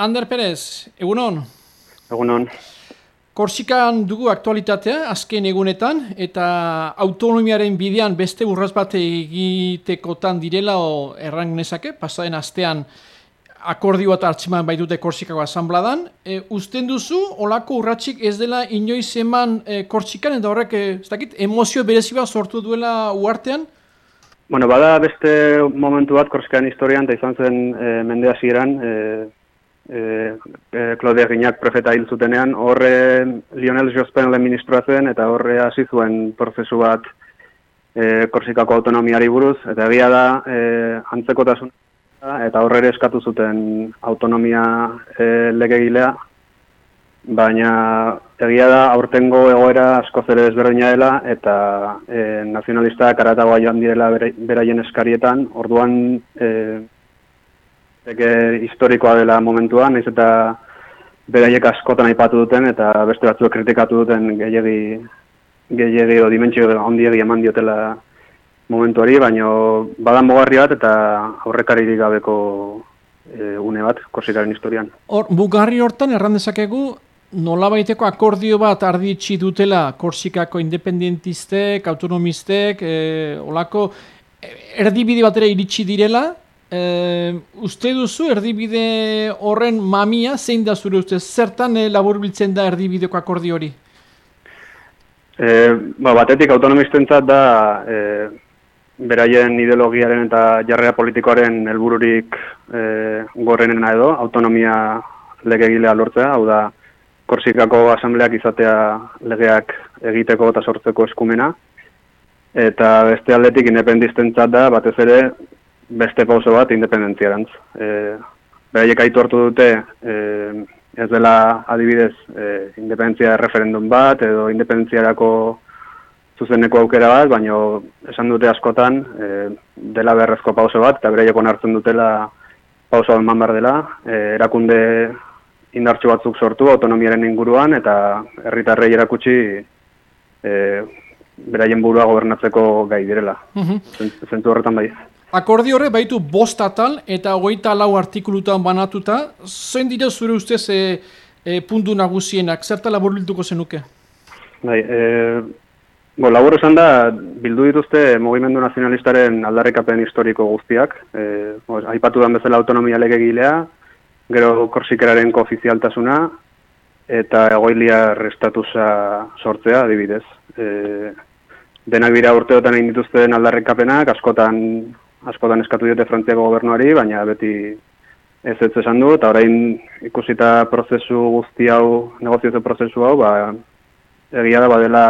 Ander Perez, egunon? Egunon. Korsikan dugu aktualitatea, azken egunetan, eta autonomiaren bidean beste urraz bat egitekotan direla o errang nezake, pasaren astean akordio bat hartzeman baitute Korsikako asanbladan. E, usten duzu, olako urratxik ez dela inoiz eman e, Korsikan, eta horrek, e, ez dakit, emozio bereziba sortu duela uartean? Bueno, bada beste momentu bat Korsikan historian, eta izan zen e, mendea ziren, e, e, e, Claudia Ginak prefeta hil zutenean, horre Lionel Jospenle ministroa zen, eta horre hasi zuen prozesu bat e, Korsikako autonomiari buruz, eta egia da e, antzekotasun eta horre ere eskatu zuten autonomia e, legegilea, baina egia da aurtengo egoera asko zere ezberdina dela eta e, nazionalista karatagoa joan direla beraien eskarietan, orduan e, Eke historikoa dela momentuan, naiz eta beraiek askotan aipatu duten eta beste batzuek kritikatu duten gehiegi gehiegi o dimentsio handiegi eman diotela momentuari, baino badan mogarri bat eta aurrekaririk gabeko e, une bat korsikaren historian. Hor, bugarri hortan erran dezakegu nolabaiteko akordio bat arditsi dutela korsikako independentistek, autonomistek, e, olako erdibide batera iritsi direla, E, uste duzu erdibide horren mamia zein da zure uste? Zertan e, laburbiltzen da erdibideko akordi hori? E, ba, batetik autonomistentzat da e, beraien ideologiaren eta jarrea politikoaren helbururik e, gorrenena edo, autonomia legegilea lortzea, hau da, Korsikako asambleak izatea legeak egiteko eta sortzeko eskumena, eta beste aldetik independistentzat da, batez ere, beste pauso bat independentziarantz. E, Beraiek aitu hartu dute e, ez dela adibidez e, independentzia referendum bat edo independentziarako zuzeneko aukera bat, baina esan dute askotan e, dela beharrezko pauso bat, eta beraiek onartzen dutela pauso eman behar dela. E, erakunde indartsu batzuk sortu autonomiaren inguruan eta herritarrei erakutsi e, beraien burua gobernatzeko gai direla. Mm Zentu horretan bai. Akordi horre baitu bost atal eta hogeita lau artikulutan banatuta. Zein dira zure ustez e, e, puntu nagusienak? Zerta labur bilduko zenuke? Bai, e, bo, labur esan da, bildu dituzte Mogimendu Nazionalistaren aldarrikapen historiko guztiak. E, bo, aipatu dan bezala autonomia legegilea, gero korsikeraren koofizialtasuna, eta egoilia restatusa sortzea, adibidez. E, denak dira urteotan egin dituzten aldarrikapenak, askotan askotan eskatu diote Frantziako gobernuari, baina beti ez ez esan du, eta orain ikusita prozesu guzti hau, negoziazio prozesu hau, ba, egia da badela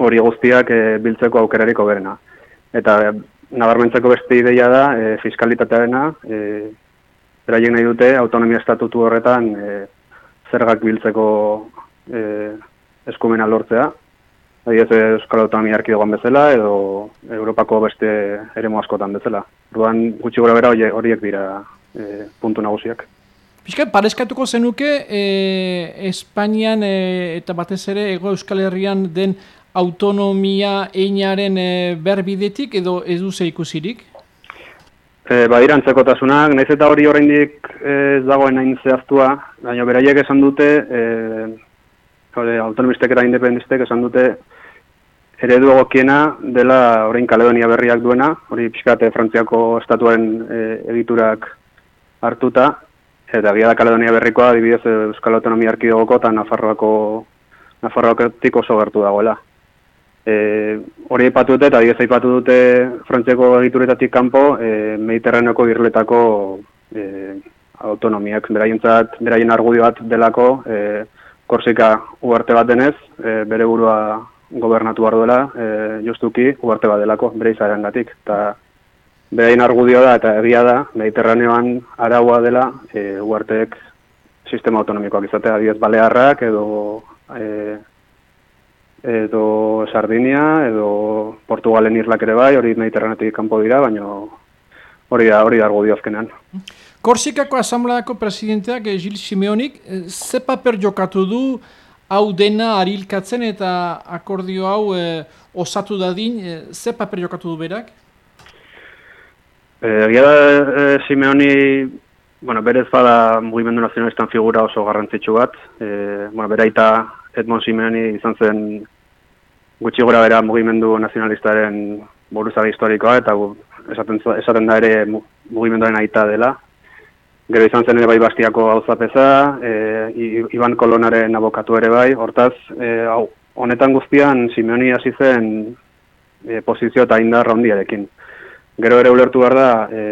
hori guztiak e, biltzeko aukerarik oberena. Eta e, nabarmentzeko beste ideia da, e, fiskalitatearena, e, beraien nahi dute autonomia estatutu horretan e, zergak biltzeko e, eskumena lortzea, Adibidez Euskal Autonomia Erkidegoan bezala edo Europako beste eremu askotan bezala. Orduan gutxi gora bera horiek dira e, puntu nagusiak. Piskat, parezkatuko zenuke e, Espainian e, eta batez ere Ego Euskal Herrian den autonomia einaren e, berbidetik edo ez duze ikusirik? E, badira antzekotasunak, nahiz eta hori oraindik ez dagoen hain zehaztua, baina beraiek esan dute e, autonomistek eta independistek esan dute eredu egokiena dela orain Kaledonia berriak duena, hori pixkate Frantziako estatuaren e, editurak hartuta, eta gira da Kaledonia berrikoa, adibidez Euskal Autonomia Arkidegoko eta Nafarroako Nafarroaketik oso gertu dagoela. E, hori aipatu dute, eta adibidez aipatu dute Frantziako egituretatik kanpo, e, Mediterraneoko irletako e, autonomiak, beraientzat, beraien argudio bat delako, e, Korsika uarte bat denez, e, bere burua gobernatu behar duela, e, justuki uarte bat delako, bere izaren gatik. Eta berein argudio da eta egia da, mediterraneoan araua dela, e, uarteek sistema autonomikoak izatea, diez balearrak edo e, edo Sardinia, edo Portugalen irlak ere bai, hori mediterranetik kanpo dira, baina hori da, hori da argudio azkenean. Korsikako asambleako presidenteak Gil Simeonik, eh, ze paper jokatu du hau dena arilkatzen eta akordio hau e, osatu dadin, e, ze paper jokatu du berak? Egia da Simeoni bueno, berez bada mugimendu nazionalistan figura oso garrantzitsu bat. E, bueno, beraita Edmond Simeoni izan zen gutxi gora bera mugimendu nazionalistaren buruzari historikoa, eta esaten, esaten da ere mugimenduaren aita dela. Gero izan zen ere bai bastiako hau zapeza, e, Iban Kolonaren abokatu ere bai, hortaz, e, hau, honetan guztian Simeoni hasi zen e, pozizio eta indarra hondiarekin. Gero ere ulertu behar da, e,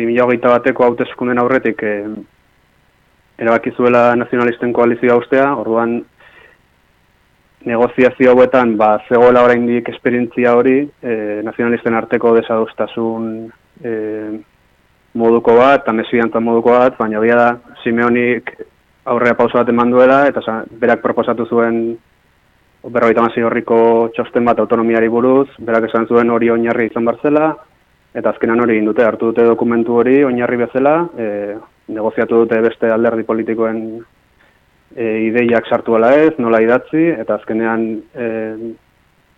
2008 bateko hauteskunden aurretik e, erabakizuela nazionalisten koalizioa ustea, orduan negoziazio hauetan ba, zegoela oraindik esperientzia hori, e, nazionalisten arteko desadostasun e, moduko bat, eta mesiantan moduko bat, baina bia da, Simeonik aurrea pauso bat eman duela, eta berak proposatu zuen berroita mazi horriko txosten bat autonomiari buruz, berak esan zuen hori oinarri izan barzela, eta azkenan hori egin dute, hartu dute dokumentu hori oinarri bezala, e, negoziatu dute beste alderdi politikoen e, ideiak sartu ala ez, nola idatzi, eta azkenean e,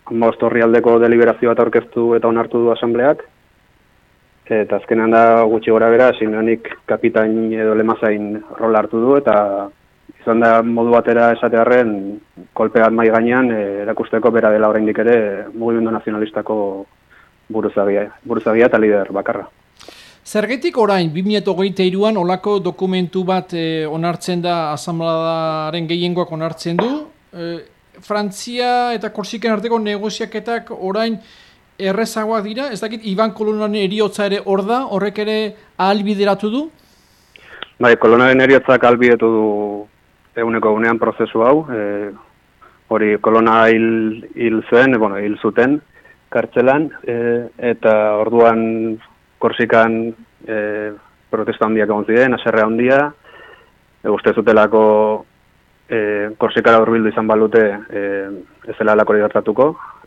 horri aldeko deliberazio bat aurkeztu eta onartu du asambleak, eta azkenean da gutxi gora bera, Simeonik kapitain edo lemazain rol hartu du, eta izan da modu batera esatearen kolpe bat mai gainean e, erakusteko bera dela oraindik ere mugimendu nazionalistako buruzagia, buruzagia eta lider bakarra. Zergetik orain, 2008an olako dokumentu bat e, onartzen da asamladaren gehiengoak onartzen du. E, Frantzia eta Korsiken arteko negoziaketak orain errezagoak dira, ez dakit Iban Kolonaren eriotza ere hor da, horrek ere ahalbideratu du? Bai, kolonaren eriotzak ahalbidetu du eguneko egunean prozesu hau, e, hori kolona hil, hil zen, bueno, hil zuten kartzelan, e, eta orduan korsikan e, protesta handiak egon ziren, aserre handia, e, uste zutelako e, korsikara urbildu izan balute e, ez zela alako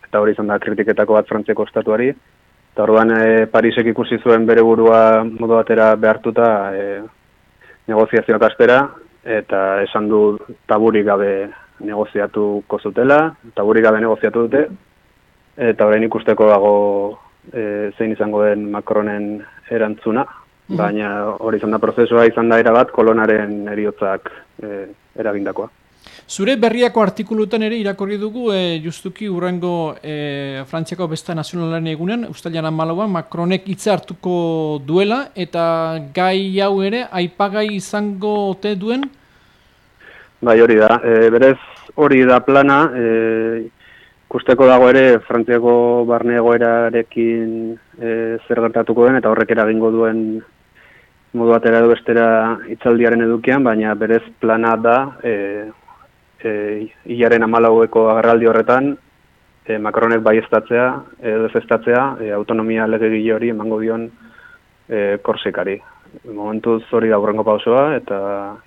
eta hori izan da kritiketako bat frantziako estatuari, eta orduan e, Parisek ikusi zuen bere burua modu batera behartuta e, negoziazioak astera, eta esan du taburik gabe negoziatuko zutela, taburik gabe negoziatu dute, eta orain ikusteko dago e, zein izango den Macronen erantzuna, mhm. baina hori izan da prozesua izan da erabat kolonaren eriotzak e, eragindakoa. Zure berriako artikulutan ere irakorri dugu e, justuki urrengo e, Frantziako besta nazionalaren egunen, ustalian amalauan, Macronek hitza hartuko duela, eta gai hau ere, aipagai izango ote duen? Bai hori da, e, berez hori da plana, e, kusteko dago ere Frantziako barne egoerarekin e, zer gertatuko den, eta horrek eragingo duen modu batera edo bestera itzaldiaren edukian, baina berez plana da, e, e, hilaren amalaueko agarraldi horretan, e, Macronek bai estatzea, edo e, autonomia legegile hori emango dion e, korsikari. Momentuz hori da burrengo pausoa eta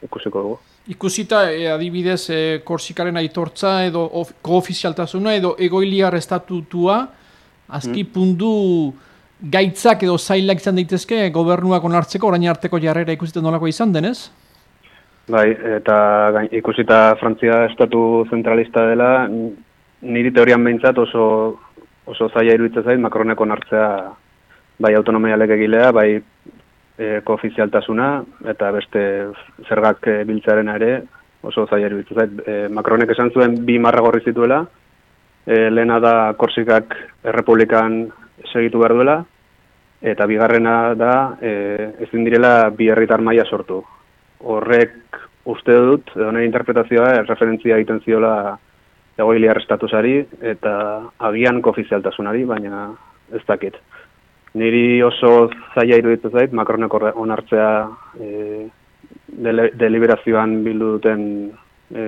ikusiko dugu. Ikusita e, adibidez e, korsikaren aitortza edo koofizialtasuna edo egoiliar estatutua, azki mm. pundu gaitzak edo zailak izan daitezke gobernuak onartzeko orain arteko jarrera ikusiten nolako izan denez? Bai, eta ikusita Frantzia estatu zentralista dela, niri teorian behintzat oso, oso zaila iruditzen zait, Macroneko nartzea bai autonomia legegilea, bai e, koofizialtasuna, eta beste zergak e, biltzaren ere oso zaila iruditzen zait. E, Macronek esan zuen bi marra gorri zituela, e, lehena da Korsikak errepublikan segitu behar duela, eta bigarrena da e, ezin direla bi herritar maila sortu horrek uste dut, nahi interpretazioa, referentzia egiten ziola egoiliar estatusari, eta agian koofizialtasunari, baina ez dakit. Niri oso zaila iruditzen zait, Macronek onartzea e, deliberazioan bildu duten e,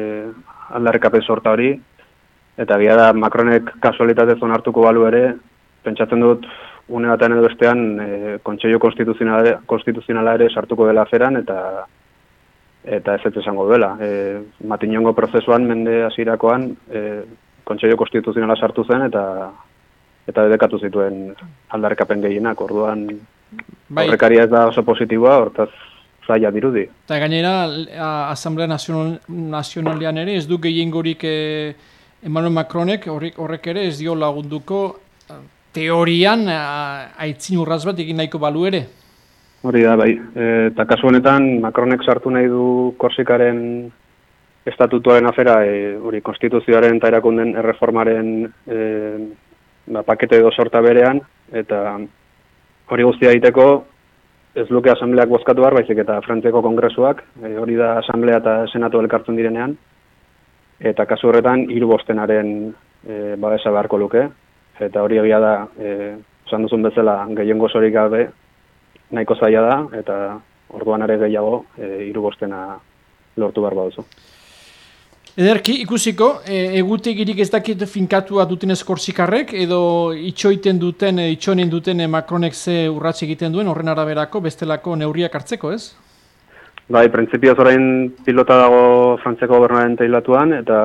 aldarrekapen sorta hori, eta gira da Macronek kasualitatez onartuko balu ere, pentsatzen dut une batean edo bestean e, konstituzionala, konstituzionala ere sartuko dela aferan, eta eta ez ez esango duela. E, Matinongo prozesuan, mende hasirakoan e, kontseio konstituzionala sartu zen, eta eta dedekatu zituen aldarrekapen gehienak, orduan bai. horrekaria ez da oso positiboa, hortaz zaila dirudi. Eta gainera, Asamblea Nazional, Nazionalian ere, ez du gehiengorik e, Emmanuel Macronek, horrek, horrek ere ez dio lagunduko teorian aitzin urraz bat egin nahiko balu ere? Hori da, bai. E, eta kasu honetan, Macronek sartu nahi du Korsikaren estatutuaren afera, e, hori, konstituzioaren eta erakunden erreformaren e, ba, pakete edo sorta berean, eta hori guztia egiteko ez luke asambleak bozkatu behar, baizik eta Frantziako kongresuak, e, hori da asamblea eta senatu elkartzen direnean, eta kasu horretan hiru bostenaren e, babesa beharko luke, eta hori egia da, e, duzun bezala, gehiengo zorik gabe, nahiko zaila da, eta orduan ere gehiago e, irubostena lortu behar baduzu. Ederki, ikusiko, e, egutegirik ez dakit finkatua duten eskortzikarrek, edo itxoiten duten, e, itxoinen duten e, Macronek ze urratxe egiten duen, horren araberako, bestelako neurriak hartzeko, ez? Bai, printzipioz orain pilota dago frantzeko gobernaren teilatuan, eta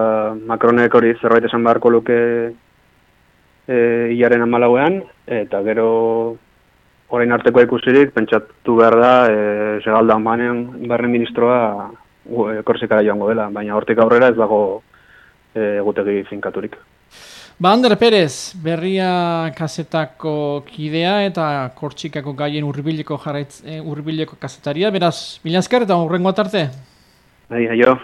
Macronek hori zerbait esan beharko luke e, iaren amalauean, eta gero orain arteko ikusirik, pentsatu behar da, e, segalda manen barren ministroa e, korsikara joango dela, baina hortik aurrera ez dago e, egutegi finkaturik. Ba, Ander Perez, berria kasetako kidea eta kortsikako gaien urbileko jarraitz, e, urbileko kasetaria, beraz, milazkar eta urrengo atarte? Bai, aio.